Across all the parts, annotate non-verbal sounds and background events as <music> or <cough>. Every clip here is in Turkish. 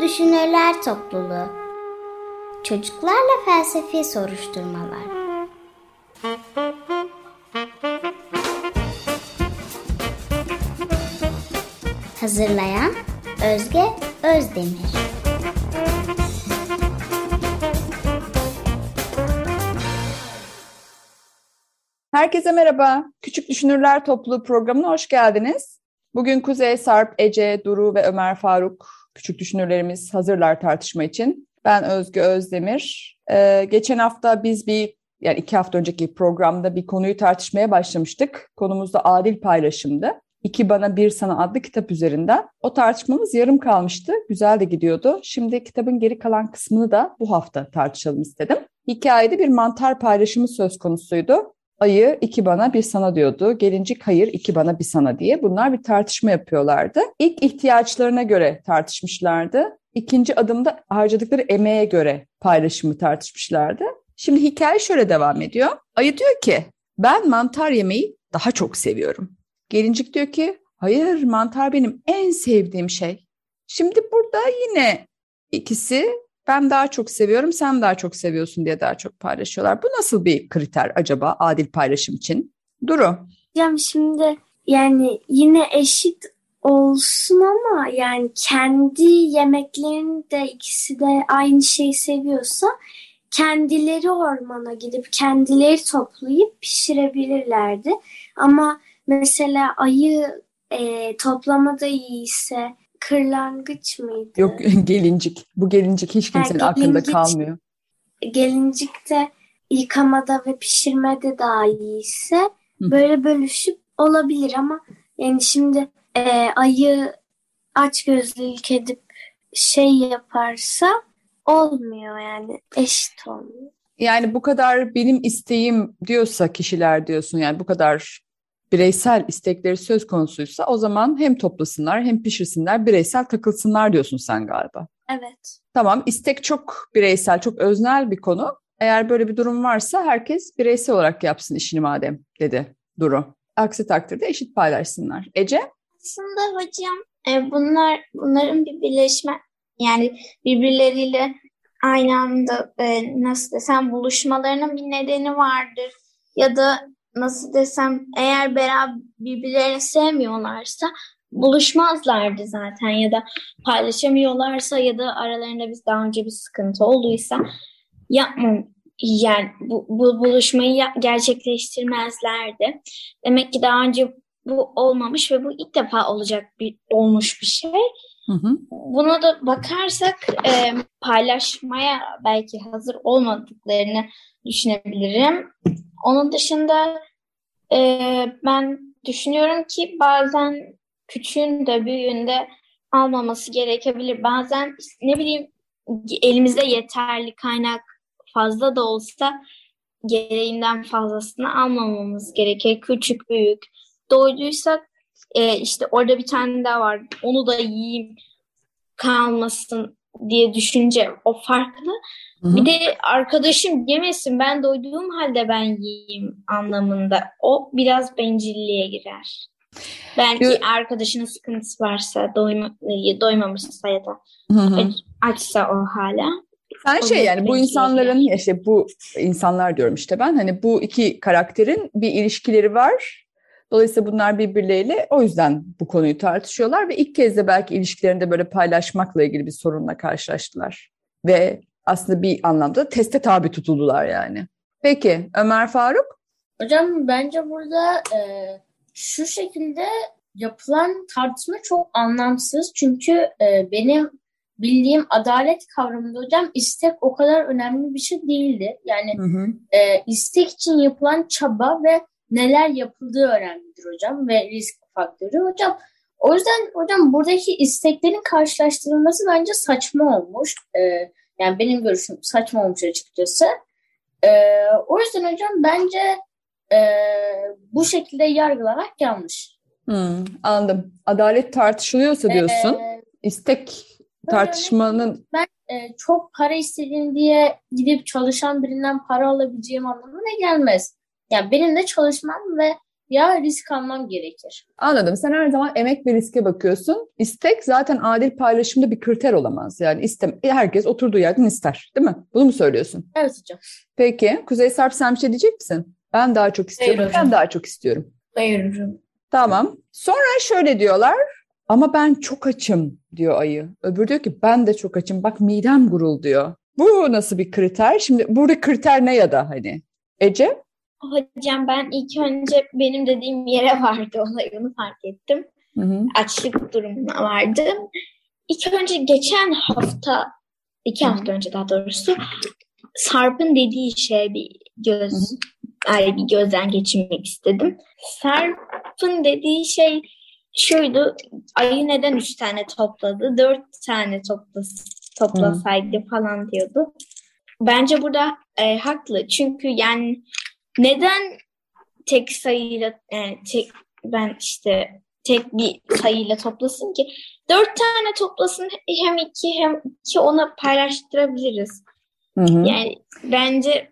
Düşünürler Topluluğu Çocuklarla Felsefi Soruşturmalar Hazırlayan Özge Özdemir Herkese merhaba. Küçük Düşünürler Topluluğu programına hoş geldiniz. Bugün Kuzey, Sarp, Ece, Duru ve Ömer Faruk küçük düşünürlerimiz hazırlar tartışma için. Ben Özgü Özdemir. Ee, geçen hafta biz bir, yani iki hafta önceki programda bir konuyu tartışmaya başlamıştık. Konumuz da adil paylaşımdı. İki Bana Bir Sana adlı kitap üzerinden. O tartışmamız yarım kalmıştı. Güzel de gidiyordu. Şimdi kitabın geri kalan kısmını da bu hafta tartışalım istedim. Hikayede bir mantar paylaşımı söz konusuydu. Ayı iki bana bir sana diyordu. Gelincik hayır iki bana bir sana diye. Bunlar bir tartışma yapıyorlardı. İlk ihtiyaçlarına göre tartışmışlardı. İkinci adımda harcadıkları emeğe göre paylaşımı tartışmışlardı. Şimdi hikaye şöyle devam ediyor. Ayı diyor ki ben mantar yemeyi daha çok seviyorum. Gelincik diyor ki hayır mantar benim en sevdiğim şey. Şimdi burada yine ikisi ben daha çok seviyorum, sen daha çok seviyorsun diye daha çok paylaşıyorlar. Bu nasıl bir kriter acaba adil paylaşım için? Duru. Hocam şimdi yani yine eşit olsun ama yani kendi yemeklerini de ikisi de aynı şeyi seviyorsa kendileri ormana gidip kendileri toplayıp pişirebilirlerdi. Ama mesela ayı e, toplamada iyiyse kırlangıç mıydı? Yok <laughs> gelincik. Bu gelincik hiç kimsenin ha, aklında kalmıyor. Gelincik de yıkamada ve pişirmede daha iyiyse Hı. böyle bölüşüp olabilir ama yani şimdi e, ayı aç gözlülük edip şey yaparsa olmuyor yani eşit olmuyor. Yani bu kadar benim isteğim diyorsa kişiler diyorsun yani bu kadar bireysel istekleri söz konusuysa o zaman hem toplasınlar hem pişirsinler bireysel takılsınlar diyorsun sen galiba. Evet. Tamam istek çok bireysel çok öznel bir konu. Eğer böyle bir durum varsa herkes bireysel olarak yapsın işini madem dedi Duru. Aksi takdirde eşit paylaşsınlar. Ece? Aslında hocam e, bunlar bunların bir birleşme yani birbirleriyle aynı anda e, nasıl desem buluşmalarının bir nedeni vardır ya da nasıl desem eğer beraber birbirlerini sevmiyorlarsa buluşmazlardı zaten ya da paylaşamıyorlarsa ya da aralarında biz daha önce bir sıkıntı olduysa yapmam yani bu, bu buluşmayı gerçekleştirmezlerdi. Demek ki daha önce bu olmamış ve bu ilk defa olacak bir olmuş bir şey. Hı hı. Buna da bakarsak e, paylaşmaya belki hazır olmadıklarını düşünebilirim. Onun dışında e, ben düşünüyorum ki bazen küçüğün de büyüğün de almaması gerekebilir. Bazen ne bileyim elimizde yeterli kaynak fazla da olsa gereğinden fazlasını almamamız gerekir. Küçük büyük. Doyduysak e, işte orada bir tane daha var. Onu da yiyeyim kalmasın diye düşünce o farklı. Hı-hı. Bir de arkadaşım yemesin ben doyduğum halde ben yiyeyim anlamında. O biraz bencilliğe girer. Belki Yo- arkadaşının sıkıntısı varsa, doyma, doymamışsa ya da Hı-hı. açsa o hala. Sen şey yani bu insanların işte bu insanlar diyorum işte ben hani bu iki karakterin bir ilişkileri var. Dolayısıyla bunlar birbirleriyle o yüzden bu konuyu tartışıyorlar ve ilk kez de belki ilişkilerinde böyle paylaşmakla ilgili bir sorunla karşılaştılar. Ve aslında bir anlamda teste tabi tutuldular yani. Peki Ömer Faruk? Hocam bence burada e, şu şekilde yapılan tartışma çok anlamsız. Çünkü e, benim bildiğim adalet kavramında hocam istek o kadar önemli bir şey değildi. Yani hı hı. E, istek için yapılan çaba ve neler yapıldığı önemlidir hocam ve risk faktörü hocam. O yüzden hocam buradaki isteklerin karşılaştırılması bence saçma olmuş. Ee, yani benim görüşüm saçma olmuş açıkçası. Ee, o yüzden hocam bence e, bu şekilde yargılamak yanlış. Hmm, anladım. Adalet tartışılıyorsa diyorsun. Ee, istek tartışmanın... Ben e, çok para istediğim diye gidip çalışan birinden para alabileceğim anlamına gelmez. Yani benim de çalışmam ve ya risk almam gerekir. Anladım. Sen her zaman emek ve riske bakıyorsun. İstek zaten adil paylaşımda bir kriter olamaz. Yani istem herkes oturduğu yerden ister. Değil mi? Bunu mu söylüyorsun? Evet hocam. Peki. Kuzey Sarp sen bir şey diyecek misin? Ben daha çok istiyorum. Hayır hocam. ben daha çok istiyorum. Hayır hocam. Tamam. Sonra şöyle diyorlar. Ama ben çok açım diyor ayı. Öbürü diyor ki ben de çok açım. Bak midem gurul diyor. Bu nasıl bir kriter? Şimdi burada kriter ne ya da hani? Ece? Hocam ben ilk önce benim dediğim yere vardı olay onu fark ettim. Hı hı. Açlık durumuna vardım. İlk önce geçen hafta, iki hafta önce daha doğrusu Sarp'ın dediği şey bir göz, ay bir gözden geçirmek istedim. Sarp'ın dediği şey şuydu, ayı neden üç tane topladı, dört tane toplas toplasaydı falan diyordu. Bence burada e, haklı çünkü yani neden tek sayıyla e, tek ben işte tek bir sayıyla toplasın ki dört tane toplasın hem iki hem iki ona paylaştırabiliriz. Hı hı. Yani bence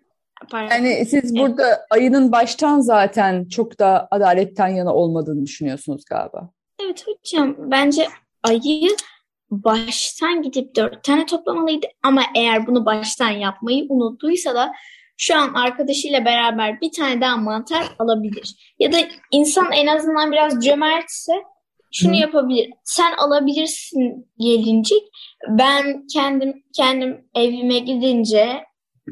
pardon. Yani siz burada ayının baştan zaten çok da adaletten yana olmadığını düşünüyorsunuz galiba. Evet hocam bence ayı baştan gidip dört tane toplamalıydı ama eğer bunu baştan yapmayı unuttuysa da şu an arkadaşıyla beraber bir tane daha mantar alabilir. Ya da insan en azından biraz cömertse şunu Hı. yapabilir. Sen alabilirsin gelincik. Ben kendim kendim evime gidince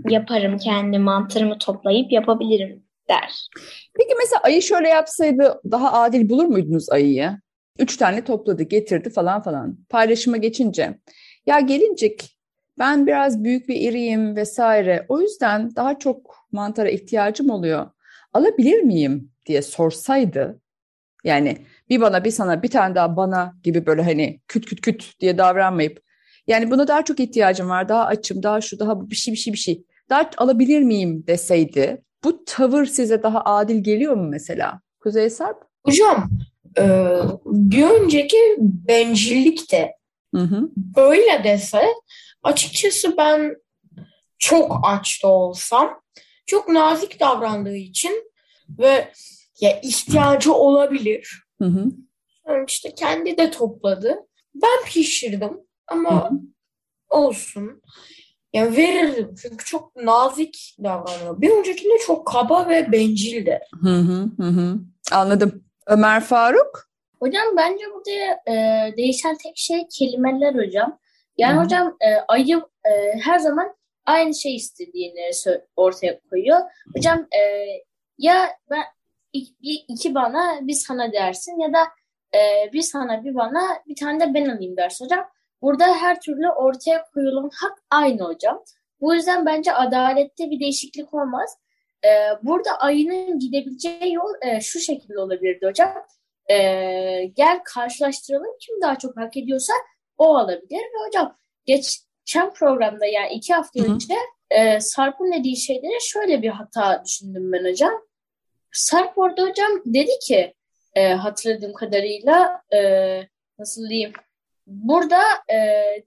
yaparım kendi mantarımı toplayıp yapabilirim der. Peki mesela ayı şöyle yapsaydı daha adil bulur muydunuz ayıyı? Üç tane topladı, getirdi falan falan. Paylaşıma geçince. Ya gelincik ben biraz büyük bir iriyim vesaire. O yüzden daha çok mantara ihtiyacım oluyor. Alabilir miyim diye sorsaydı. Yani bir bana bir sana bir tane daha bana gibi böyle hani küt küt küt diye davranmayıp. Yani buna daha çok ihtiyacım var. Daha açım, daha şu, daha bu bir şey bir şey bir şey. Daha alabilir miyim deseydi. Bu tavır size daha adil geliyor mu mesela? Kuzey Sarp? Hocam e, bir önceki bencillik de Hı hı. öyle dese açıkçası ben çok aç da olsam çok nazik davrandığı için ve ya ihtiyacı olabilir. Hı hı. Yani işte kendi de topladı. Ben pişirdim ama olsun. Yani verirdim çünkü çok nazik davranıyor. Bir öncekinde çok kaba ve bencildi. Hı hı hı hı. Anladım. Ömer Faruk? Hocam bence burada e, değişen tek şey kelimeler hocam. Yani Hı. hocam e, ayı e, her zaman aynı şey istediğini ortaya koyuyor. Hocam e, ya ben iki, iki bana bir sana dersin ya da e, bir sana bir bana bir tane de ben alayım dersin hocam. Burada her türlü ortaya koyulan hak aynı hocam. Bu yüzden bence adalette bir değişiklik olmaz. E, burada ayının gidebileceği yol e, şu şekilde olabilirdi hocam. E, gel karşılaştıralım kim daha çok hak ediyorsa o alabilir. Ve hocam geçen programda yani iki hafta Hı hı. önce e, Sarp'ın dediği şeylere şöyle bir hata düşündüm ben hocam. Sarp orada hocam dedi ki e, hatırladığım kadarıyla e, nasıl diyeyim burada e,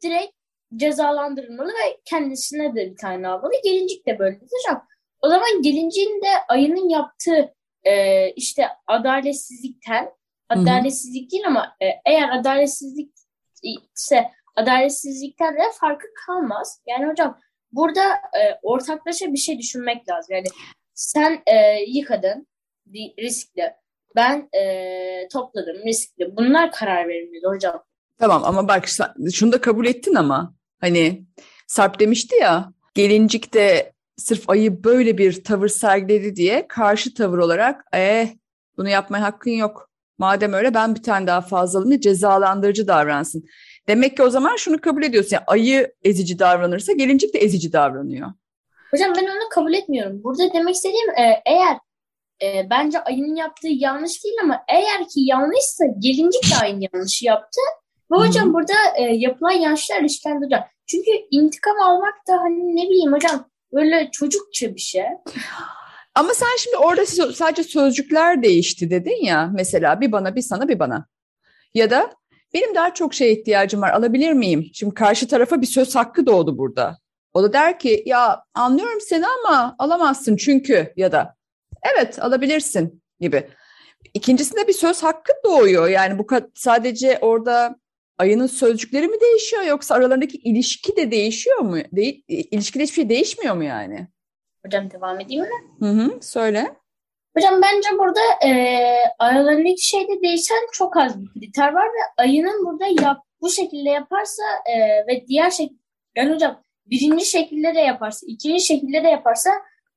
direkt cezalandırılmalı ve kendisine de bir tane almalı. Gelincik de böyle hocam. O zaman gelinciğin de ayının yaptığı e, işte adaletsizlikten adaletsizlik değil ama e, eğer adaletsizlik ise adaletsizlikten de farkı kalmaz. Yani hocam burada e, ortaklaşa bir şey düşünmek lazım. Yani sen e, yıkadın riskli. Ben e, topladım riskli. Bunlar karar verilmeli hocam. Tamam ama bak şunu da kabul ettin ama hani Sarp demişti ya gelincik de sırf ayı böyle bir tavır sergiledi diye karşı tavır olarak eh bunu yapmaya hakkın yok. Madem öyle ben bir tane daha fazla diye cezalandırıcı davransın. Demek ki o zaman şunu kabul ediyorsun. Yani ayı ezici davranırsa gelincik de ezici davranıyor. Hocam ben onu kabul etmiyorum. Burada demek istediğim e, eğer e, bence ayının yaptığı yanlış değil ama eğer ki yanlışsa gelincik de aynı yanlışı yaptı. Ve hocam burada e, yapılan yanlışlar ilişkilendireceğim. Çünkü intikam almak da hani ne bileyim hocam böyle çocukça bir şey. <laughs> Ama sen şimdi orada sadece sözcükler değişti dedin ya. Mesela bir bana bir sana bir bana. Ya da benim daha çok şeye ihtiyacım var alabilir miyim? Şimdi karşı tarafa bir söz hakkı doğdu burada. O da der ki ya anlıyorum seni ama alamazsın çünkü ya da evet alabilirsin gibi. ikincisinde bir söz hakkı doğuyor. Yani bu sadece orada ayının sözcükleri mi değişiyor yoksa aralarındaki ilişki de değişiyor mu? De ilişkide hiçbir şey değişmiyor mu yani? Hocam devam edeyim mi? Hı hı, söyle. Hocam bence burada e, aralarındaki şeyde değişen çok az bir kriter var ve ayının burada yap, bu şekilde yaparsa e, ve diğer şekilde yani hocam birinci şekilde de yaparsa, ikinci şekilde de yaparsa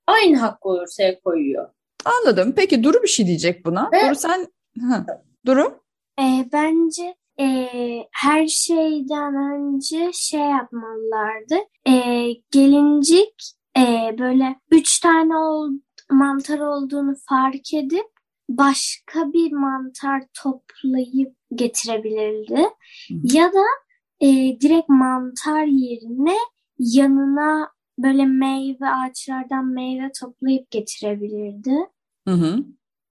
aynı hakkı ortaya koyuyor. Anladım. Peki Duru bir şey diyecek buna. Ve, Duru sen... Hı. Duru? E, bence e, her şeyden önce şey yapmalılardı. E, gelincik e, böyle üç tane ol, mantar olduğunu fark edip başka bir mantar toplayıp getirebilirdi. Hı. Ya da e, direkt mantar yerine yanına böyle meyve ağaçlardan meyve toplayıp getirebilirdi. Hı hı.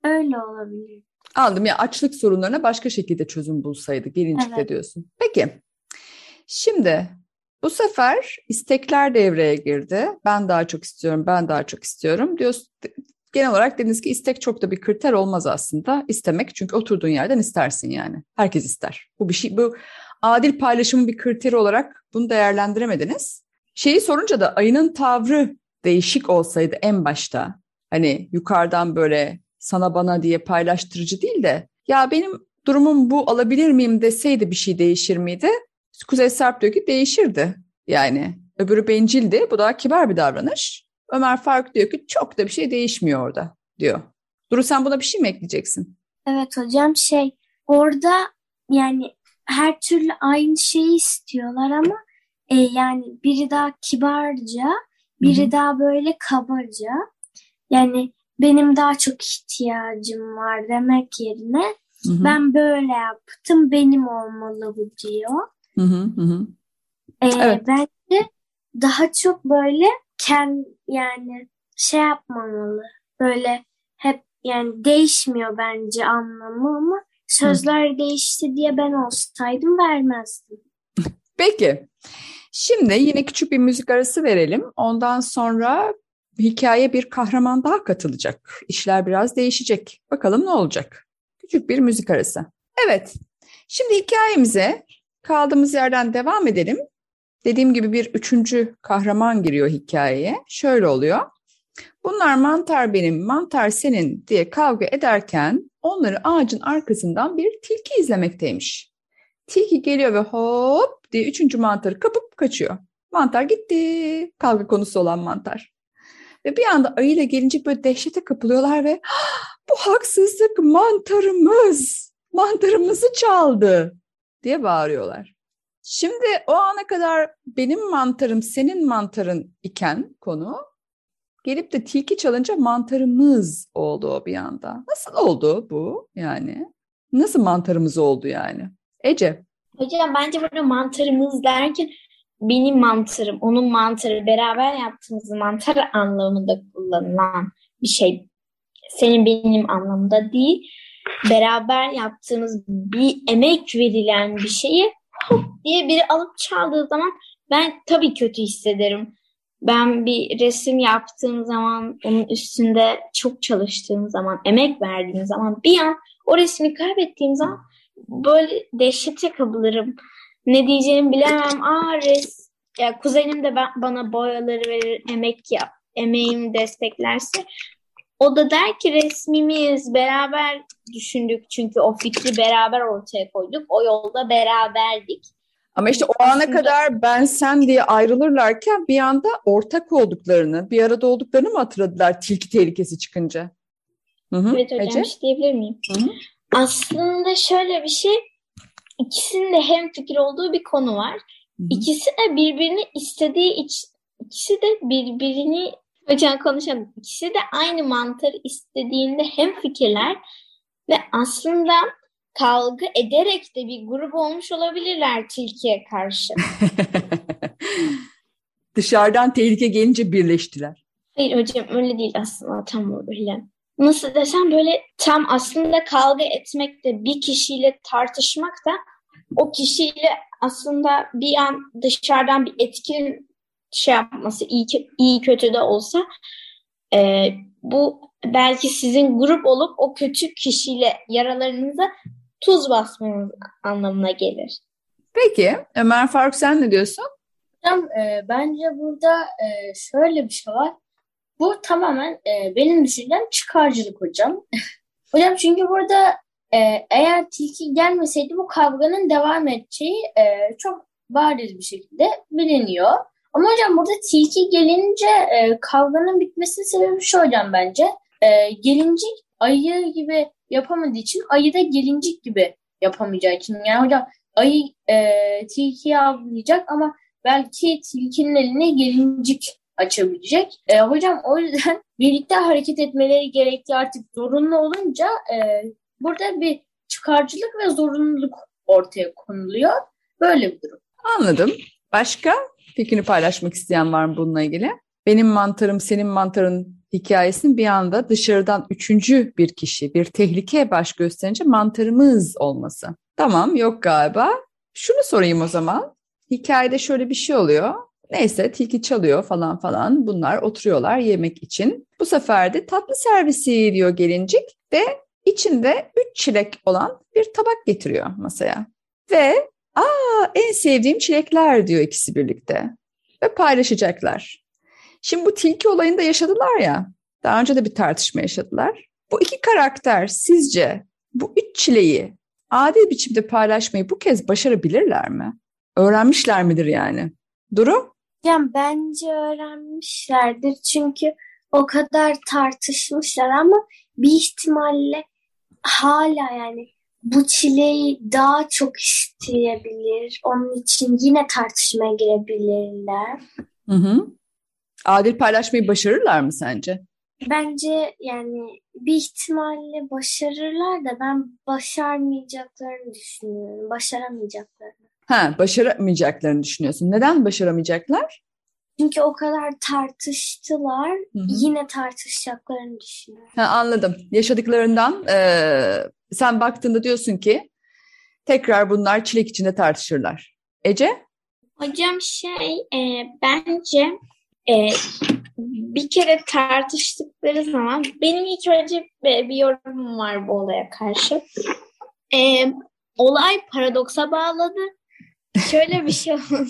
Öyle olabilir. Aldım ya açlık sorunlarına başka şekilde çözüm bulsaydı gelincikte evet. diyorsun. Peki şimdi bu sefer istekler devreye girdi. Ben daha çok istiyorum, ben daha çok istiyorum diyorsun. Genel olarak dediniz ki istek çok da bir kriter olmaz aslında. İstemek çünkü oturduğun yerden istersin yani. Herkes ister. Bu bir şey bu adil paylaşımın bir kriteri olarak bunu değerlendiremediniz. Şeyi sorunca da ayının tavrı değişik olsaydı en başta hani yukarıdan böyle sana bana diye paylaştırıcı değil de ya benim durumum bu alabilir miyim deseydi bir şey değişir miydi? Kuzey Sarp diyor ki değişirdi yani. Öbürü bencildi bu daha kibar bir davranış. Ömer Faruk diyor ki çok da bir şey değişmiyor orada diyor. Duru sen buna bir şey mi ekleyeceksin? Evet hocam şey orada yani her türlü aynı şeyi istiyorlar ama e, yani biri daha kibarca, biri Hı-hı. daha böyle kabaca. Yani benim daha çok ihtiyacım var demek yerine Hı-hı. ben böyle yaptım, benim olmalı bu diyor. Hı hı Ee, evet. Bence daha çok böyle kend yani şey yapmamalı. Böyle hep yani değişmiyor bence anlamı ama sözler hı. değişti diye ben olsaydım vermezdim. Peki. Şimdi yine küçük bir müzik arası verelim. Ondan sonra hikaye bir kahraman daha katılacak. İşler biraz değişecek. Bakalım ne olacak? Küçük bir müzik arası. Evet. Şimdi hikayemize kaldığımız yerden devam edelim. Dediğim gibi bir üçüncü kahraman giriyor hikayeye. Şöyle oluyor. Bunlar mantar benim, mantar senin diye kavga ederken onları ağacın arkasından bir tilki izlemekteymiş. Tilki geliyor ve hop diye üçüncü mantarı kapıp kaçıyor. Mantar gitti. Kavga konusu olan mantar. Ve bir anda ayıyla gelince böyle dehşete kapılıyorlar ve bu haksızlık mantarımız, mantarımızı çaldı diye bağırıyorlar. Şimdi o ana kadar benim mantarım senin mantarın iken konu gelip de tilki çalınca mantarımız oldu o bir anda. Nasıl oldu bu yani? Nasıl mantarımız oldu yani? Ece. Hocam bence burada mantarımız derken benim mantarım, onun mantarı beraber yaptığımız mantar anlamında kullanılan bir şey. Senin benim anlamında değil. Beraber yaptığımız bir emek verilen bir şeyi hop diye biri alıp çaldığı zaman ben tabii kötü hissederim. Ben bir resim yaptığım zaman, onun üstünde çok çalıştığım zaman, emek verdiğim zaman bir an o resmi kaybettiğim zaman böyle dehşete kapılırım. Ne diyeceğimi bilemem. Aa res ya kuzenim de ben, bana boyaları verir, emek yap, emeğimi desteklerse o da der ki resmimiz beraber düşündük çünkü o fikri beraber ortaya koyduk. O yolda beraberdik. Ama işte o ana kadar ben sen diye ayrılırlarken bir anda ortak olduklarını, bir arada olduklarını mı hatırladılar tilki tehlikesi çıkınca? Hı-hı. Evet hocam Ece? şey diyebilir miyim? Hı-hı. Aslında şöyle bir şey, ikisinin de hem fikir olduğu bir konu var. Hı-hı. İkisi de birbirini istediği için, ikisi de birbirini hocam konuşalım. İkisi de aynı mantarı istediğinde hem fikirler ve aslında kavga ederek de bir grup olmuş olabilirler tilkiye karşı. <laughs> Dışarıdan tehlike gelince birleştiler. Hayır hocam öyle değil aslında tam öyle nasıl desem böyle tam aslında kavga etmek de bir kişiyle tartışmak da o kişiyle aslında bir an dışarıdan bir etkin şey yapması iyi, iyi kötü de olsa e, bu belki sizin grup olup o kötü kişiyle yaralarınıza tuz basmanız anlamına gelir. Peki Ömer Faruk sen ne diyorsun? Hocam e, bence burada e, şöyle bir şey var. Bu tamamen e, benim düşüncem çıkarcılık hocam. <laughs> hocam çünkü burada e, eğer tilki gelmeseydi bu kavganın devam edeceği e, çok bariz bir şekilde biliniyor. Ama hocam burada tilki gelince e, kavganın bitmesinin sebebi şu hocam bence. E, gelincik ayı gibi yapamadığı için ayı da gelincik gibi yapamayacağı için. Yani hocam ayı e, tilkiyi avlayacak ama belki tilkinin eline gelincik açabilecek. E, hocam o yüzden <laughs> birlikte hareket etmeleri gerektiği artık zorunlu olunca e, burada bir çıkarcılık ve zorunluluk ortaya konuluyor. Böyle bir durum. Anladım. Başka fikrini paylaşmak isteyen var mı bununla ilgili? Benim mantarım, senin mantarın hikayesinin bir anda dışarıdan üçüncü bir kişi, bir tehlikeye baş gösterince mantarımız olması. Tamam, yok galiba. Şunu sorayım o zaman. Hikayede şöyle bir şey oluyor. Neyse tilki çalıyor falan falan. Bunlar oturuyorlar yemek için. Bu sefer de tatlı servisi diyor gelincik ve içinde üç çilek olan bir tabak getiriyor masaya. Ve aa en sevdiğim çilekler diyor ikisi birlikte. Ve paylaşacaklar. Şimdi bu tilki olayında yaşadılar ya. Daha önce de bir tartışma yaşadılar. Bu iki karakter sizce bu üç çileyi adil biçimde paylaşmayı bu kez başarabilirler mi? Öğrenmişler midir yani? Duru? Yani bence öğrenmişlerdir çünkü o kadar tartışmışlar ama bir ihtimalle hala yani bu çileyi daha çok isteyebilir. Onun için yine tartışmaya girebilirler. Hı hı. Adil paylaşmayı başarırlar mı sence? Bence yani bir ihtimalle başarırlar da ben başarmayacaklarını düşünüyorum. Başaramayacaklarını. Ha, başaramayacaklarını düşünüyorsun. Neden başaramayacaklar? Çünkü o kadar tartıştılar. Hı hı. Yine tartışacaklarını düşünüyorum. Ha, anladım. Yaşadıklarından eee, sen baktığında diyorsun ki tekrar bunlar çilek içinde tartışırlar. Ece? Hocam şey e, bence e, bir kere tartıştıkları zaman benim ilk önce bir, bir yorumum var bu olaya karşı. E, olay paradoksa bağladı. Şöyle bir şey oldu.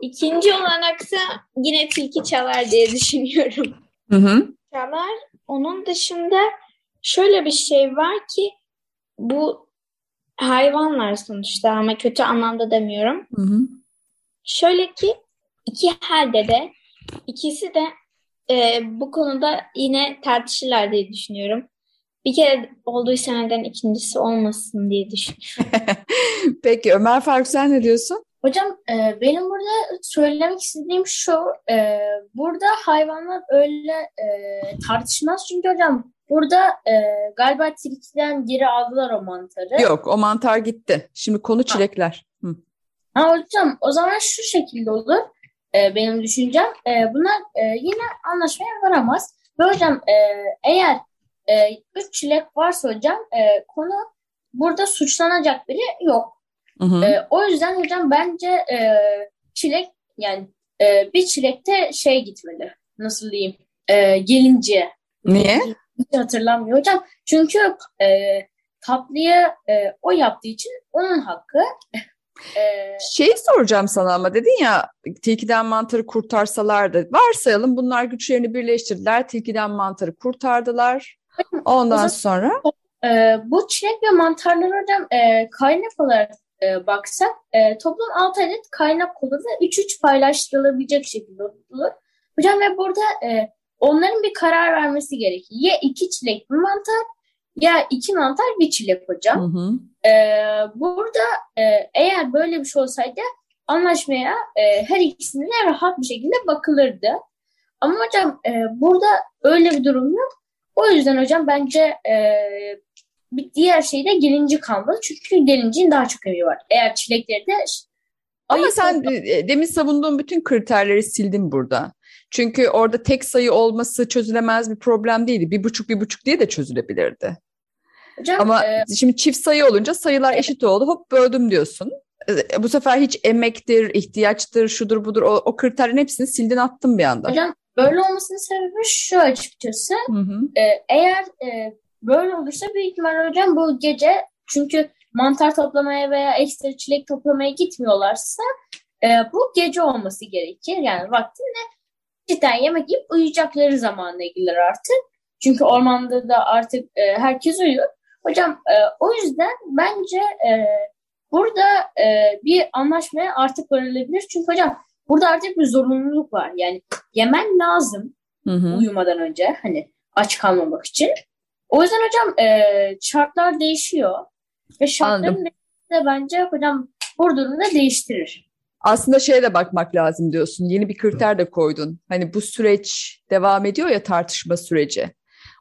İkinci olanaksa yine tilki çalar diye düşünüyorum. Hı hı. Çalar. Onun dışında şöyle bir şey var ki bu hayvanlar sonuçta ama kötü anlamda demiyorum. Hı hı. Şöyle ki iki halde de ikisi de e, bu konuda yine tartışırlar diye düşünüyorum. Bir kere olduysa neden ikincisi olmasın diye düşünüyorum. <laughs> Peki Ömer Faruk sen ne diyorsun? Hocam e, benim burada söylemek istediğim şu, e, burada hayvanlar öyle e, tartışmaz çünkü hocam burada e, galiba tilkiden geri aldılar o mantarı. Yok o mantar gitti. Şimdi konu çilekler. Hı. Ha hocam o zaman şu şekilde olur e, benim düşüncem. E, bunlar e, yine anlaşmaya varamaz. Ve hocam e, eğer e, üç çilek varsa hocam e, konu burada suçlanacak biri yok. Hı hı. E, o yüzden hocam bence e, çilek yani e, bir çilekte şey gitmeli. Nasıl diyeyim? E, gelince. Niye? Hiç hatırlamıyor hocam. Çünkü e, tatlıyı e, o yaptığı için onun hakkı. <laughs> E, Şeyi soracağım sana ama dedin ya tilkiden mantarı kurtarsalardı. Varsayalım bunlar güçlerini birleştirdiler. Tilkiden mantarı kurtardılar. Ondan zaman- sonra e, bu çilek ve mantarlar hocam e, kaynak olarak e, baksak e, toplam 6 adet kaynak ve 3-3 paylaştırılabilecek şekilde olur. Hocam ve burada e, onların bir karar vermesi gerekir. Ya iki çilek bir mantar ya iki mantar bir çilek hocam. Hı hı. Ee, burada e, eğer böyle bir şey olsaydı anlaşmaya e, her ikisine de rahat bir şekilde bakılırdı. Ama hocam e, burada öyle bir durum yok. O yüzden hocam bence e, bir diğer şey de gelinci kalmalı. Çünkü gelincin daha çok emeği var. Eğer çilekleri de Ama Ayıp sen e, demin savunduğun bütün kriterleri sildin burada. Çünkü orada tek sayı olması çözülemez bir problem değildi. Bir buçuk bir buçuk diye de çözülebilirdi. hocam Ama e, şimdi çift sayı olunca sayılar eşit oldu. Hop böldüm diyorsun. E, Bu sefer hiç emektir, ihtiyaçtır, şudur budur o, o kriterlerin hepsini sildin attın bir anda. hocam böyle olmasının sebebi şu açıkçası. Hı hı. Ee, eğer e, böyle olursa büyük ihtimalle hocam bu gece çünkü mantar toplamaya veya ekstra çilek toplamaya gitmiyorlarsa e, bu gece olması gerekir. Yani vaktinde cidden yemek yiyip uyuyacakları zamanla gelir artık. Çünkü ormanda da artık e, herkes uyuyor. Hocam e, o yüzden bence e, burada e, bir anlaşmaya artık varılabilir. Çünkü hocam burada artık bir zorunluluk var. Yani yemen lazım Hı hı. uyumadan önce hani aç kalmamak için. O yüzden hocam e, şartlar değişiyor. Ve şartların Anladım. de bence hocam bu durumda değiştirir. Aslında şeye de bakmak lazım diyorsun. Yeni bir kriter de koydun. Hani bu süreç devam ediyor ya tartışma süreci.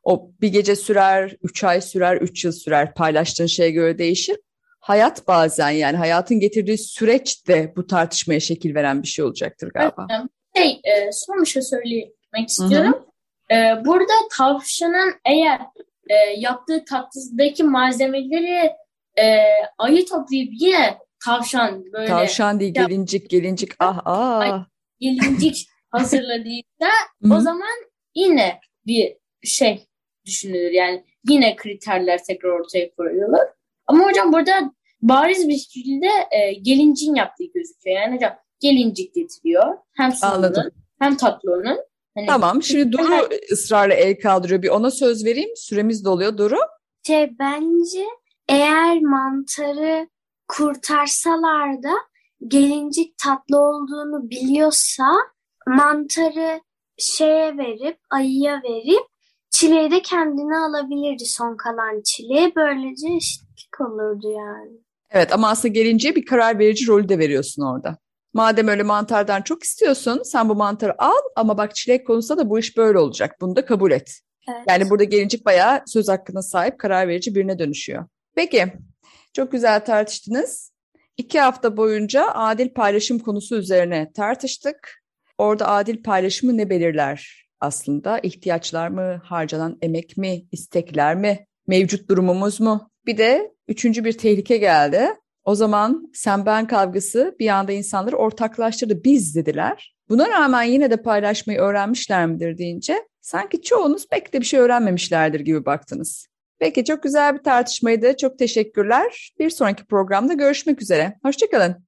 O bir gece sürer, üç ay sürer, üç yıl sürer. Paylaştığın şeye göre değişir. Hayat bazen yani hayatın getirdiği süreç de bu tartışmaya şekil veren bir şey olacaktır galiba. Evet, Şey, e, son bir şey söylemek istiyorum. E, burada tavşanın eğer e, yaptığı tatlısındaki malzemeleri e, ayı toplayıp yine tavşan böyle Tavşan değil, gelincik, gelincik. Ah ah. gelincik <laughs> hazırladıysa o zaman yine bir şey düşünülür. Yani yine kriterler tekrar ortaya koyulur. Ama hocam burada bariz bir şekilde e, gelincin yaptığı gözüküyor. Yani hocam gelincik getiriyor. Hem sununun hem tatlı onun. Hani Tamam. Şimdi Duru ısrarla el kaldırıyor. Bir ona söz vereyim. Süremiz doluyor. Duru. Şey bence eğer mantarı kurtarsalar da gelincik tatlı olduğunu biliyorsa mantarı şeye verip ayıya verip çileği de kendine alabilirdi son kalan çileği. Böylece eşitlik olurdu yani. Evet ama aslında gelinceye bir karar verici rolü de veriyorsun orada. Madem öyle mantardan çok istiyorsun, sen bu mantarı al ama bak çilek konusunda da bu iş böyle olacak. Bunu da kabul et. Evet. Yani burada gelincik bayağı söz hakkına sahip, karar verici birine dönüşüyor. Peki, çok güzel tartıştınız. İki hafta boyunca adil paylaşım konusu üzerine tartıştık. Orada adil paylaşımı ne belirler aslında? İhtiyaçlar mı, harcanan emek mi, istekler mi, mevcut durumumuz mu? Bir de üçüncü bir tehlike geldi. O zaman sen ben kavgası bir anda insanları ortaklaştırdı. Biz dediler. Buna rağmen yine de paylaşmayı öğrenmişler midir deyince sanki çoğunuz pek de bir şey öğrenmemişlerdir gibi baktınız. Peki çok güzel bir tartışmaydı. Çok teşekkürler. Bir sonraki programda görüşmek üzere. Hoşçakalın.